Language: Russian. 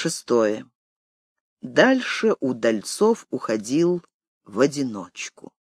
Шестое. Дальше удальцов уходил в одиночку.